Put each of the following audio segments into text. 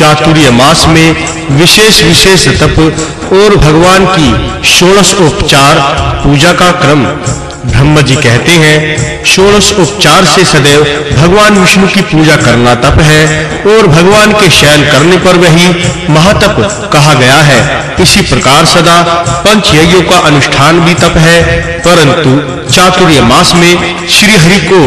चातुर्य मास में विशेष विशेष तप और भगवान की षोडश उपचार पूजा का क्रम ब्रह्म जी कहते हैं, षोडश उपचार से सदैव भगवान विष्णु की पूजा करना तप है और भगवान के शयन करने पर वही महातप कहा गया है। इसी प्रकार सदा पंच यज्ञों का अनुष्ठान भी तप है, परंतु चातुर्य मास में श्री हरि को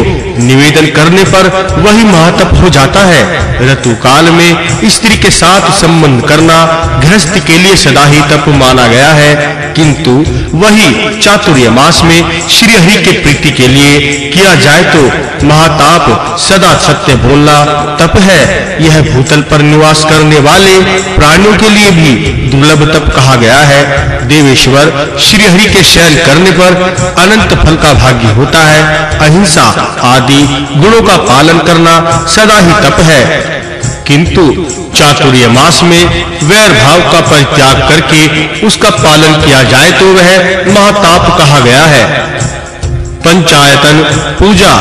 निवेदन करने पर वही महातप हो जाता है। ऋतु काल में स्त्री के साथ संबंध करना गृहस्थ के लिए सदा ही तप माना गया है, किंतु वही चातुर्य मास में श्री हरि के प्रीति के लिए किया जाए तो महाताप सदा सत्य बोलना तप है। यह भूतल पर निवास करने वाले प्राणियों के लिए भी दुर्लभ तप कहा गया है। देवेश्वर श्री हरि के शयन करने पर अनंत फल का भाग्य होता है। अहिंसा आदि गुणों का पालन करना सदा ही तप है। किंतु चातुर्य मास में वैर भाव का परित्याग करके उसका पालन किया जाए तो वह महाताप कहा गया है। पंचायतन, पूजा,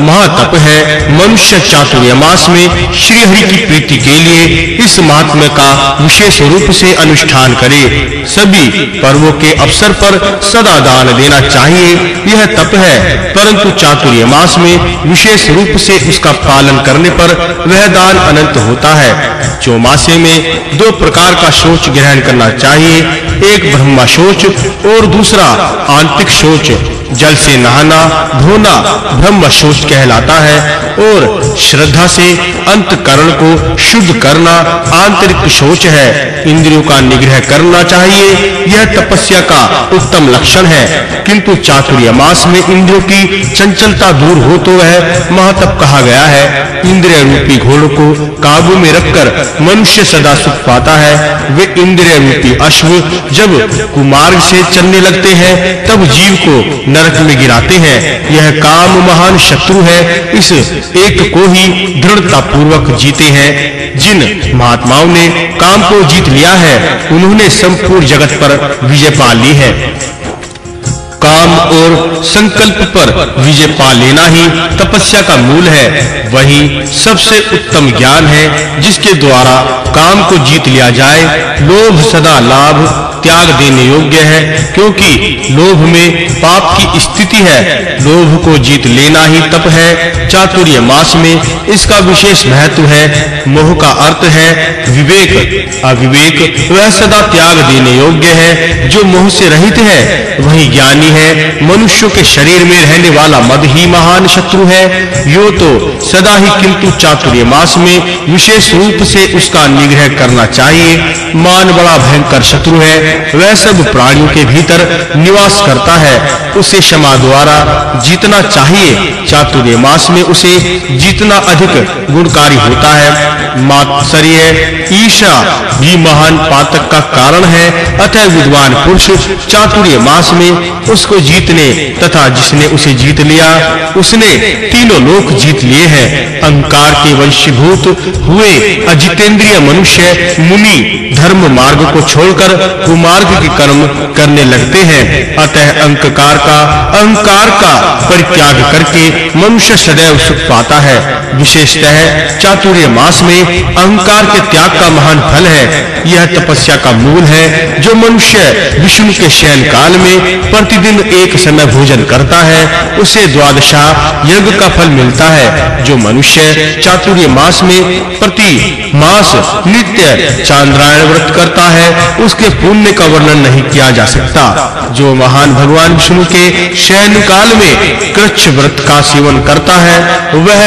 महातप है। मनुष्य चातुर्य मास में श्री हरि की प्रीति के लिए इस महात्म्य का विशेष रूप से अनुष्ठान करे। सभी पर्वों के अवसर पर सदा दान देना चाहिए। यह तप है, परंतु चातुर्य मास में विशेष रूप से उसका पालन करने पर वह दान अनंत होता है। चौमासे में दो प्रकार का शौच ग्रहण करना चाहिए। एक ब्रह्मा शौच और दूसरा आंतरिक शौच। जल से नहाना, धोना, ब्रह्म शोच कहलाता है और श्रद्धा से अंतकरण को शुद्ध करना आंतरिक शोच है। इंद्रियों का निग्रह करना चाहिए, यह तपस्या का उत्तम लक्षण है। किंतु चातुर्य मास में इंद्रियों की चंचलता दूर हो तो वह महातप कहा गया है। इंद्रिय रूपी घोड़ों को काबू में रखकर मनुष्य सदा सुख पाता है। वे इंद्रिय रूपी अश्व जब कुमार्ग से चलने लगते हैं, तब जीव को नरक में गिराते हैं। यह काम महान शत्रु है। इस एक को ही दृढ़ता पूर्वक जीते हैं। जिन महात्माओं ने काम को जीत लिया है, उन्होंने संपूर्ण जगत पर विजय पा ली है। काम और संकल्प पर विजय पा लेना ही तपस्या का मूल है। वही सबसे उत्तम ज्ञान है, जिसके द्वारा काम को जीत लिया जाए। लोभ सदा लाभ, त्याग देने योग्य है, क्योंकि लोभ में पाप की स्थिति है। लोभ को जीत लेना ही तप है। चातुर्य मास में इसका विशेष महत्व है। मोह का अर्थ है विवेक। अविवेक वह सदा त्याग देने योग्य है। जो मोह से रहित है, वही ज्ञानी है। मनुष्य के शरीर में रहने वाला मद ही महान शत्रु है। यो तो सदा ही किंतु चातुर्य मास में विशेष रूप से उसका निग्रह करना चाहिए। मान बड़ा भयंकर शत्रु है। वह सब प्राणियों के भीतर निवास करता है। है उसे क्षमा द्वारा जीतना चाहिए। चातुर्य मास में उसे जीतना अधिक गुणकारी होता है। मात्सर्य ईशा भी महान पातक का कारण है। अतः विद्वान पुरुष चातुर्य मास में उसको जीतने तथा जिसने उसे जीत लिया, उसने तीनों लोक जीत लिए हैं। अहंकार के वंशीभूत हुए अजितेंद्रिय मनुष्य मुनि धर्म मार्ग को छोड़कर कुमार्ग के कर्म करने लगते हैं। अतः अहंकार का, अहंकार का परित्याग करके मनुष्य सदैव सुख पाता है। विशेषतः चातुर्य मास में अहंकार के त्याग का महान फल है। यह तपस्या का मूल है, जो मनुष्य विष्णु के शयन काल में प्रतिदिन एक समय भोजन करता है। उसे द्वादशा यज्ञ का फल मिलता है, जो मनुष्य चातुर्य मास में प्रति मास नित्य चांद्रायण व्रत करता है। उसके पुण्य का वर्णन नहीं किया जा सकता। जो महान भगवान विष्णु के शयन काल में कृच्छ व्रत का सेवन करता है, वह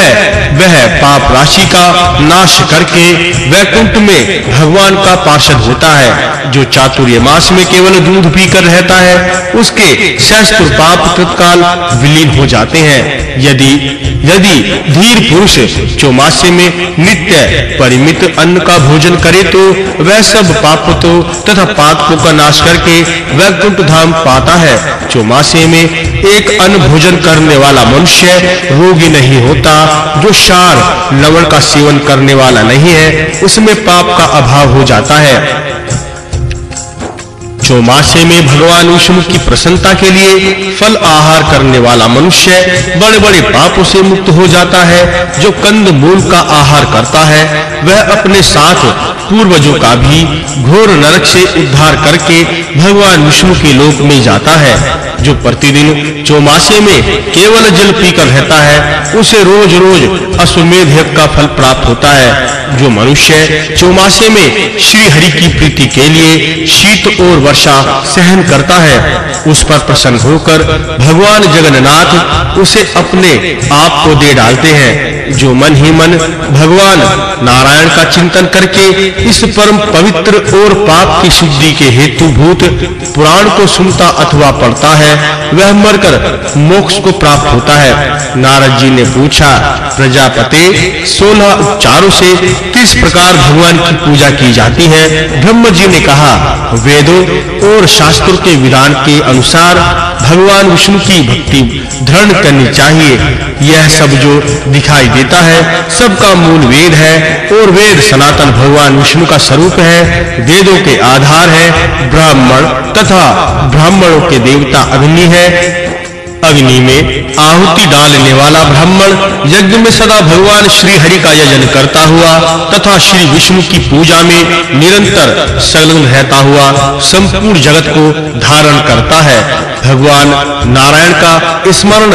वह पाप राशि का नाश करके वैकुंठ में भगवान का पार्षद होता है, जो चातुर्य मास में केवल दूध पीकर रहता है, उसके सहस्त्र पाप तत्काल विलीन हो जाते हैं। यदि यदि धीर पुरुष चौमासे में नित्य परिमित अन्न का भोजन करे तो वह सब पाप तो तथा पापों का नाश करके वैकुंठ धाम पाता है। चौमासे में एक अन्न भोजन करने वाला मनुष्य रोगी नहीं होता, जो शार लवण का सेवन करने वाला नहीं है, उसमें पाप का अभाव हो जाता है। चौमासे में भगवान विष्णु की प्रसन्नता के लिए फल आहार करने वाला मनुष्य बड़े-बड़े पापों से मुक्त हो जाता है। जो कंद मूल का आहार करता है, वह अपने साथ पूर्वजों का भी घोर नरक से उद्धार करके भगवान विष्णु के लोक में जाता है। जो प्रतिदिन चौमासे में केवल जल पीकर रहता है, उसे रोज-रोज अश्वमेध यज्ञ का फल प्राप्त होता है। जो मनुष्य चौमासे में श्री हरि की प्रीति के लिए शीत और वर्षा सहन करता है, उस पर प्रसन्न होकर भगवान जगन्नाथ उसे अपने आप को दे डालते हैं। जो मन ही मन भगवान नारायण का चिंतन करके इस परम पवित्र और पाप की शुद्धि के हेतु भूत पुराण को सुनता अथवा पढ़ता है, वह मरकर मोक्ष को प्राप्त होता है। नारद जी ने पूछा, प्रजापति 16 उपचारों से किस प्रकार भगवान की पूजा की जाती है? ब्रह्म जी ने कहा, वेदों और शास्त्रों के विधान के अनुसार भगवान विष्णु की भक्ति दृढ़ करनी चाहिए। यह सब जो दिखाई देता है, सबका मूल वेद है और वेद सनातन भगवान विष्णु का स्वरूप है, वेदों के आधार है, ब्राह्मण तथा ब्राह्मणों के देवता अग्नि है। अग्नि में आहुति डालने वाला ब्राह्मण यज्ञ में सदा भगवान श्री हरि का यजन करता हुआ तथा श्री विष्णु की पूजा में निरंतर संलग्न रहता हुआ संपूर्ण जगत को धारण करता है। भगवान नारायण का स्मरण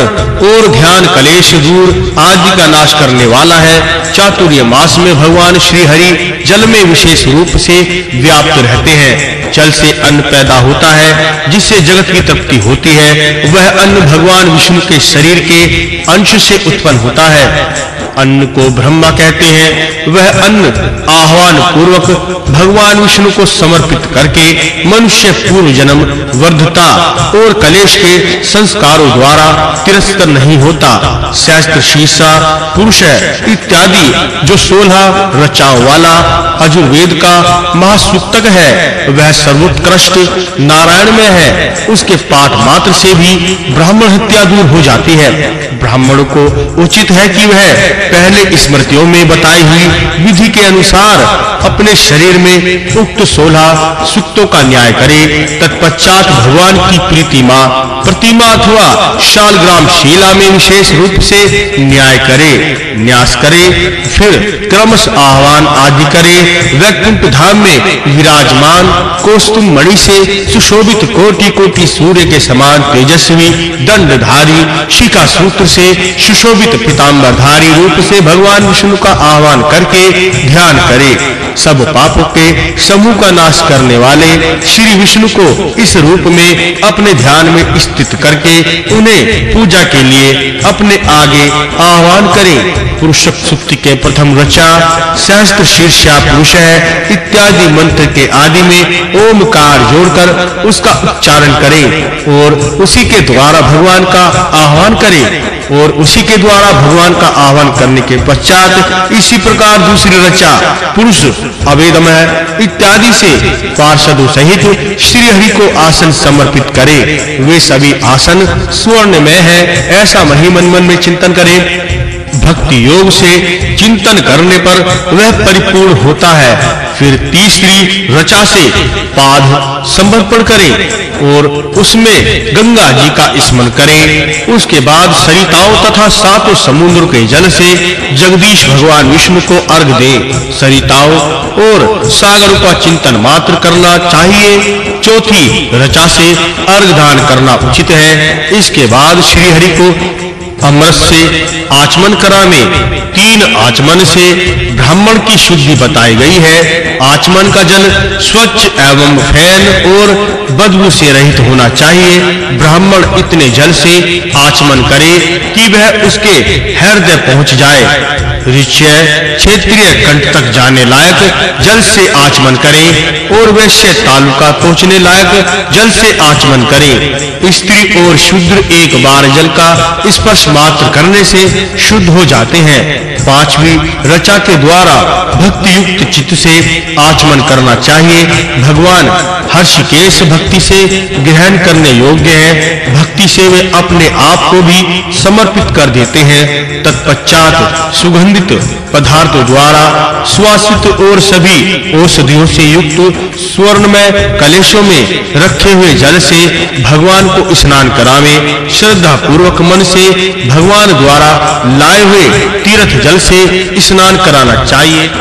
और ध्यान कलेश दूर आदि का नाश करने वाला है। चातुर्य मास में भगवान श्री हरि जल में विशेष रूप से व्याप्त रहते हैं। जल से अन्न पैदा होता है, जिससे जगत की तृप्ति होती है। वह अन्न भगवान विष्णु के शरीर के अंश से उत्पन्न होता है। अन्न को ब्रह्मा कहते हैं। वह अन्न आह्वान पूर्वक भगवान विष्णु को समर्पित करके मनुष्य पूर्व जन्म वर्धता और कलेश के संस्कारों द्वारा तिरस्कृत नहीं होता। शास्त्र शीर्षा, पुरुष इत्यादि जो 16 रचाओं वाला अजुर्वेद का महासूक्तक है, वह सर्वोत्कृष्ट नारायण में है। उसके पाठ मात्र से भी ब्राह्मण हत्या दूर हो जाती है। ब्राह्मण को उचित है कि वह पहले स्मृतियों में बताई हुई विधि के अनुसार अपने शरीर में उक्त 16 सुक्तों का न्याय करे। तत्पश्चात भगवान की प्रीतिमा, प्रतिमा अथवा शालग्राम शिला में विशेष रूप से न्याय करे, न्यास करे, फिर क्रमश आह्वान आदि करे। वैकुंठ धाम में विराजमान कोस्तुम मणि से सुशोभित कोटि कोटि सूर्य के समान तेजस्वी, दंडधारी, शिखा सूत्र से सुशोभित पीतांबरधारी रूप से भगवान विष्णु का आह्वान करके ध्यान करे। सब पापों के समूह का नाश करने वाले श्री विष्णु को इस रूप में अपने ध्यान में स्थित करके उन्हें पूजा के लिए अपने आगे आह्वान करें। पुरुष सुक्ति के प्रथम रचा सहस्त्र शीर्षा पुरुष इत्यादि मंत्र के आदि में ओमकार जोड़कर उसका उच्चारण करें और उसी के द्वारा भगवान का आह्वान करें। और उसी के द्वारा भगवान का आह्वान करने के पश्चात इसी प्रकार दूसरी रचा, पुरुष, अवेदमय इत्यादि से पार्षदों सहित श्री हरि को आसन समर्पित करे। वे सभी आसन स्वर्ण में है, ऐसा मही मन मन में चिंतन करें। भक्ति योग से चिंतन करने पर वह परिपूर्ण होता है। फिर तीसरी रचा से पाद समर्पण करें। और उसमें गंगा जी का स्मरण करें। उसके बाद सरिताओं तथा सातों समुद्र के जल से जगदीश भगवान विष्णु को अर्घ दें। सरिताओं और सागर का चिंतन मात्र करना चाहिए। चौथी रचा से अर्घ दान करना उचित है। इसके बाद श्री हरि को अमृत से आचमन कराने, तीन आचमन से ब्राह्मण की शुद्धि बताई गई है। आचमन का जल स्वच्छ एवं फ़ैन और बदबू से रहित होना चाहिए। ब्राह्मण इतने जल से आचमन करे कि वह उसके हृदय पहुँच जाए। ऋषय क्षेत्रीय कंठ तक जाने लायक, जल से आचमन करें और वैश्य तालुका पहुँचने लायक, जल से आचमन करें। स्त्री और शूद्र एक बार जल का स्पर्श मात्र करने से शुद्ध हो जाते हैं। पांचवी रचा के द्वारा भक्ति युक्त चित्त से आचमन करना चाहिए। भगवान हर्षिकेश भक्ति से ग्रहण करने योग्य है। भक्ति से वे अपने आप को भी समर्पित कर देते हैं। तत्पश्चात सुगंध सुगंधित पदार्थों द्वारा स्वासित और सभी औषधियों से युक्त स्वर्ण में कलेशों में रखे हुए जल से भगवान को स्नान करावे श्रद्धा पूर्वक मन से भगवान द्वारा लाए हुए तीर्थ जल से स्नान कराना चाहिए।